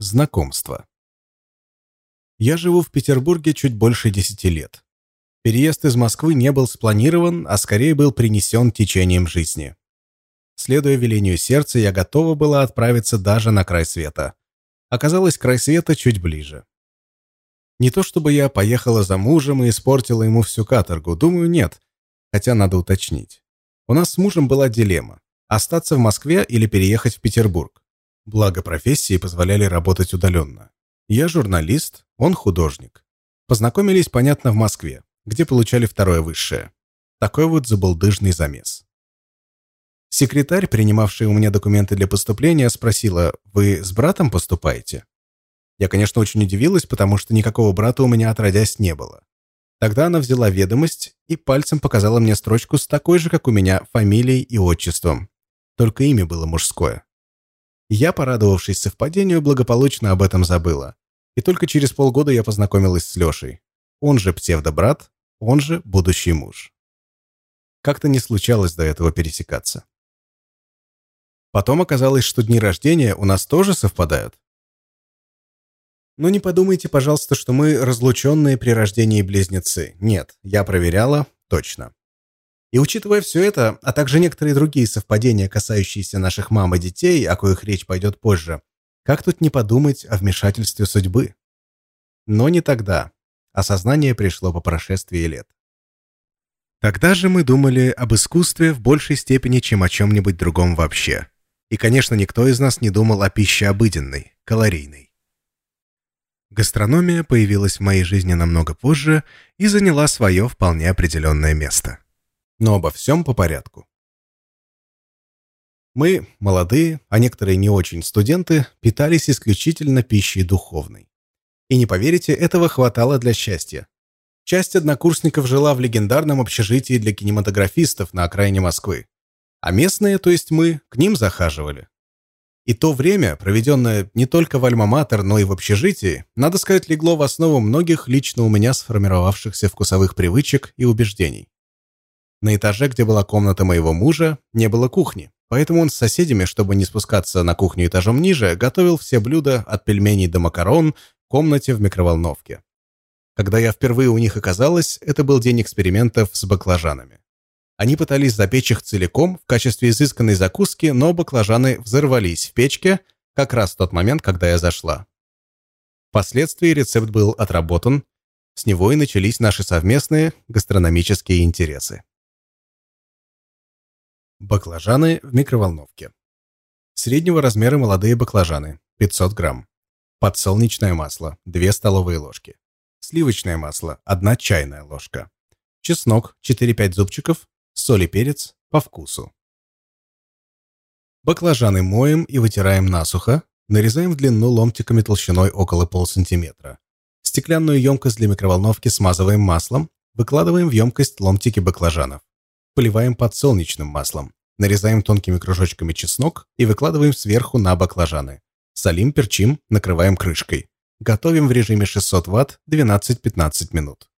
Знакомство. Я живу в Петербурге чуть больше десяти лет. Переезд из Москвы не был спланирован, а скорее был принесен течением жизни. Следуя велению сердца, я готова была отправиться даже на край света. Оказалось, край света чуть ближе. Не то чтобы я поехала за мужем и испортила ему всю каторгу, думаю, нет, хотя надо уточнить. У нас с мужем была дилемма – остаться в Москве или переехать в Петербург. Благо профессии позволяли работать удаленно. Я журналист, он художник. Познакомились, понятно, в Москве, где получали второе высшее. Такой вот забулдыжный замес. Секретарь, принимавший у меня документы для поступления, спросила, «Вы с братом поступаете?» Я, конечно, очень удивилась, потому что никакого брата у меня отродясь не было. Тогда она взяла ведомость и пальцем показала мне строчку с такой же, как у меня, фамилией и отчеством. Только имя было мужское. Я, порадовавшись совпадению, благополучно об этом забыла. И только через полгода я познакомилась с Лешей. Он же псевдобрат, он же будущий муж. Как-то не случалось до этого пересекаться. Потом оказалось, что дни рождения у нас тоже совпадают. Но не подумайте, пожалуйста, что мы разлученные при рождении близнецы. Нет, я проверяла, точно. И учитывая все это, а также некоторые другие совпадения, касающиеся наших мам и детей, о коих речь пойдет позже, как тут не подумать о вмешательстве судьбы? Но не тогда. Осознание пришло по прошествии лет. Тогда же мы думали об искусстве в большей степени, чем о чем-нибудь другом вообще. И, конечно, никто из нас не думал о пище обыденной, калорийной. Гастрономия появилась в моей жизни намного позже и заняла свое вполне определенное место. Но обо всем по порядку. Мы, молодые, а некоторые не очень студенты, питались исключительно пищей духовной. И не поверите, этого хватало для счастья. Часть однокурсников жила в легендарном общежитии для кинематографистов на окраине Москвы. А местные, то есть мы, к ним захаживали. И то время, проведенное не только в Альма-Матер, но и в общежитии, надо сказать, легло в основу многих лично у меня сформировавшихся вкусовых привычек и убеждений. На этаже, где была комната моего мужа, не было кухни, поэтому он с соседями, чтобы не спускаться на кухню этажом ниже, готовил все блюда от пельменей до макарон в комнате в микроволновке. Когда я впервые у них оказалась, это был день экспериментов с баклажанами. Они пытались запечь их целиком в качестве изысканной закуски, но баклажаны взорвались в печке как раз в тот момент, когда я зашла. Впоследствии рецепт был отработан, с него и начались наши совместные гастрономические интересы. Баклажаны в микроволновке. Среднего размера молодые баклажаны, 500 грамм. Подсолнечное масло, 2 столовые ложки. Сливочное масло, 1 чайная ложка. Чеснок, 4-5 зубчиков. Соль и перец по вкусу. Баклажаны моем и вытираем насухо. Нарезаем в длину ломтиками толщиной около полсантиметра. Стеклянную емкость для микроволновки смазываем маслом. Выкладываем в емкость ломтики баклажанов поливаем подсолнечным маслом, нарезаем тонкими кружочками чеснок и выкладываем сверху на баклажаны. Солим, перчим, накрываем крышкой. Готовим в режиме 600 Вт 12-15 минут.